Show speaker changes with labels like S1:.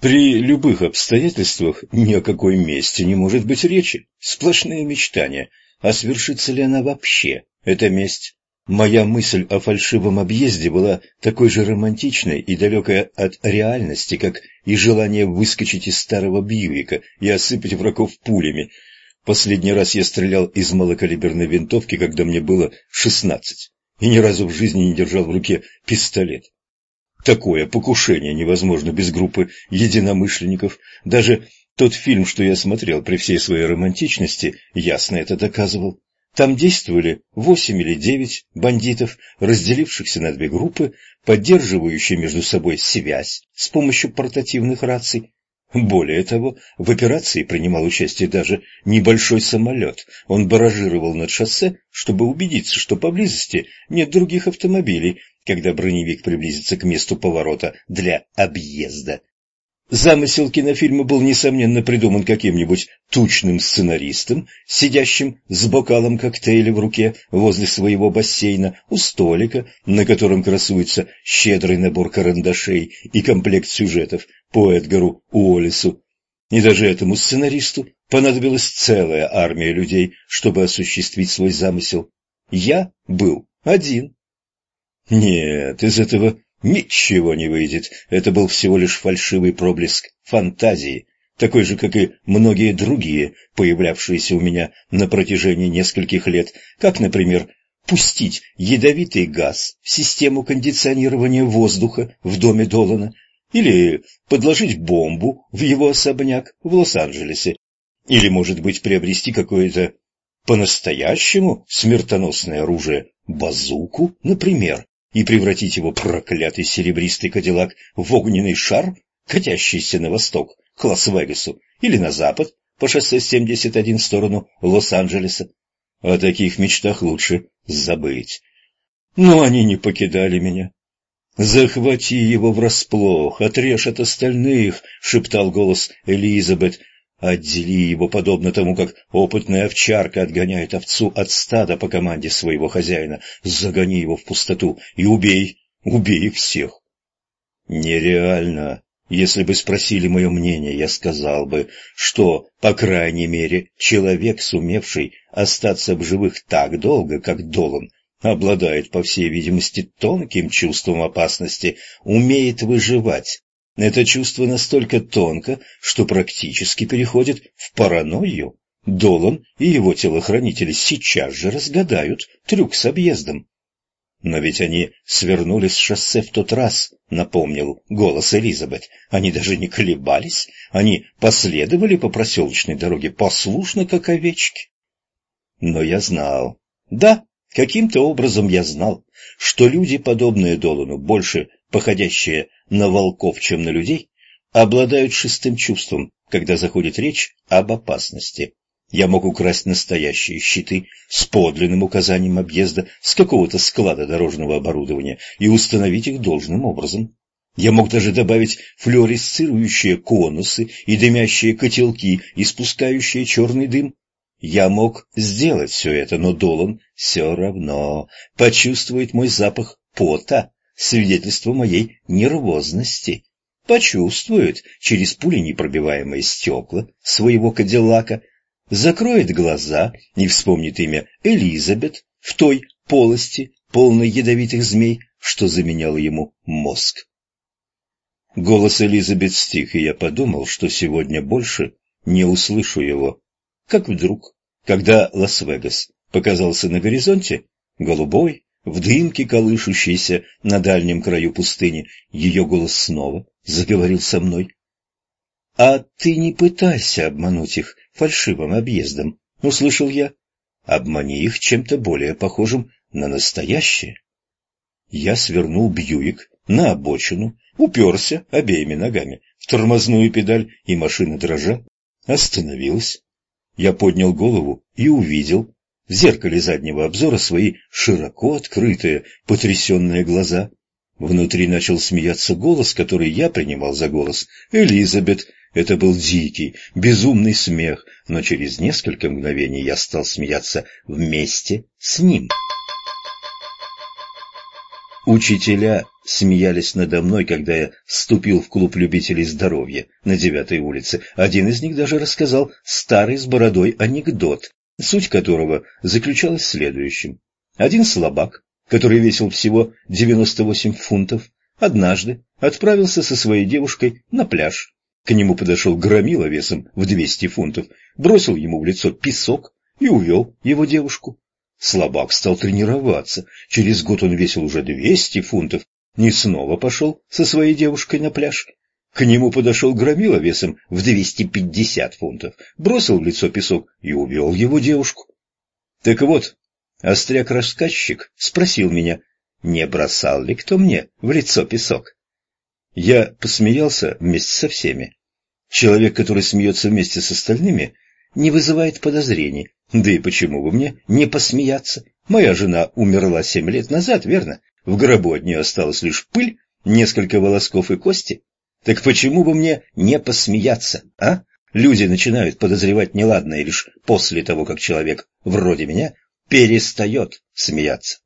S1: При любых обстоятельствах ни о какой месте не может быть речи. Сплошные мечтания. А свершится ли она вообще, эта месть? Моя мысль о фальшивом объезде была такой же романтичной и далекой от реальности, как и желание выскочить из старого Бьюика и осыпать врагов пулями. Последний раз я стрелял из малокалиберной винтовки, когда мне было шестнадцать, и ни разу в жизни не держал в руке пистолет. Такое покушение невозможно без группы единомышленников. Даже тот фильм, что я смотрел при всей своей романтичности, ясно это доказывал. Там действовали восемь или девять бандитов, разделившихся на две группы, поддерживающие между собой связь с помощью портативных раций. Более того, в операции принимал участие даже небольшой самолет. Он баражировал над шоссе, чтобы убедиться, что поблизости нет других автомобилей, когда броневик приблизится к месту поворота для объезда. Замысел кинофильма был, несомненно, придуман каким-нибудь тучным сценаристом, сидящим с бокалом коктейля в руке возле своего бассейна у столика, на котором красуется щедрый набор карандашей и комплект сюжетов по Эдгару Уоллесу. И даже этому сценаристу понадобилась целая армия людей, чтобы осуществить свой замысел. Я был один. Нет, из этого ничего не выйдет. Это был всего лишь фальшивый проблеск фантазии, такой же, как и многие другие, появлявшиеся у меня на протяжении нескольких лет, как, например, пустить ядовитый газ в систему кондиционирования воздуха в доме Долана или подложить бомбу в его особняк в Лос-Анджелесе, или, может быть, приобрести какое-то по-настоящему смертоносное оружие, базуку, например и превратить его проклятый серебристый кадиллак в огненный шар, катящийся на восток, к Лас-Вегасу, или на запад, по шоссе 71 в сторону Лос-Анджелеса. О таких мечтах лучше забыть. Но они не покидали меня. «Захвати его врасплох, отрежь от остальных», — шептал голос Элизабет, Отдели его, подобно тому, как опытная овчарка отгоняет овцу от стада по команде своего хозяина. Загони его в пустоту и убей, убей их всех. Нереально. Если бы спросили мое мнение, я сказал бы, что, по крайней мере, человек, сумевший остаться в живых так долго, как Долан, обладает, по всей видимости, тонким чувством опасности, умеет выживать, это чувство настолько тонко, что практически переходит в паранойю. Долан и его телохранители сейчас же разгадают трюк с объездом. Но ведь они свернули с шоссе в тот раз, напомнил голос Элизабет. Они даже не колебались, они последовали по проселочной дороге послушно, как овечки. Но я знал, да, каким-то образом я знал, что люди, подобные Долану, больше походящие на волков, чем на людей, обладают шестым чувством, когда заходит речь об опасности. Я мог украсть настоящие щиты с подлинным указанием объезда с какого-то склада дорожного оборудования и установить их должным образом. Я мог даже добавить флуоресцирующие конусы и дымящие котелки, испускающие черный дым. Я мог сделать все это, но Долан все равно почувствует мой запах пота свидетельство моей нервозности. Почувствует через пули непробиваемые стекла своего кадиллака, закроет глаза и вспомнит имя Элизабет в той полости, полной ядовитых змей, что заменяло ему мозг. Голос Элизабет стих, и я подумал, что сегодня больше не услышу его. Как вдруг, когда Лас-Вегас показался на горизонте, голубой, в дымке, колышущейся на дальнем краю пустыни, ее голос снова заговорил со мной. — А ты не пытайся обмануть их фальшивым объездом, — услышал я. — Обмани их чем-то более похожим на настоящее. Я свернул Бьюик на обочину, уперся обеими ногами в тормозную педаль, и машина дрожа остановилась. Я поднял голову и увидел, в зеркале заднего обзора свои широко открытые, потрясенные глаза. Внутри начал смеяться голос, который я принимал за голос Элизабет. Это был дикий, безумный смех, но через несколько мгновений я стал смеяться вместе с ним. Учителя смеялись надо мной, когда я вступил в клуб любителей здоровья на девятой улице. Один из них даже рассказал старый с бородой анекдот, суть которого заключалась в следующем. Один слабак, который весил всего 98 фунтов, однажды отправился со своей девушкой на пляж. К нему подошел громила весом в 200 фунтов, бросил ему в лицо песок и увел его девушку. Слабак стал тренироваться. Через год он весил уже 200 фунтов и снова пошел со своей девушкой на пляж. К нему подошел громила весом в 250 фунтов, бросил в лицо песок и увел его девушку. Так вот, остряк-рассказчик спросил меня, не бросал ли кто мне в лицо песок. Я посмеялся вместе со всеми. Человек, который смеется вместе с остальными, не вызывает подозрений. Да и почему бы мне не посмеяться? Моя жена умерла семь лет назад, верно? В гробу от нее осталась лишь пыль, несколько волосков и кости. Так почему бы мне не посмеяться, а? Люди начинают подозревать неладное лишь после того, как человек, вроде меня, перестает смеяться.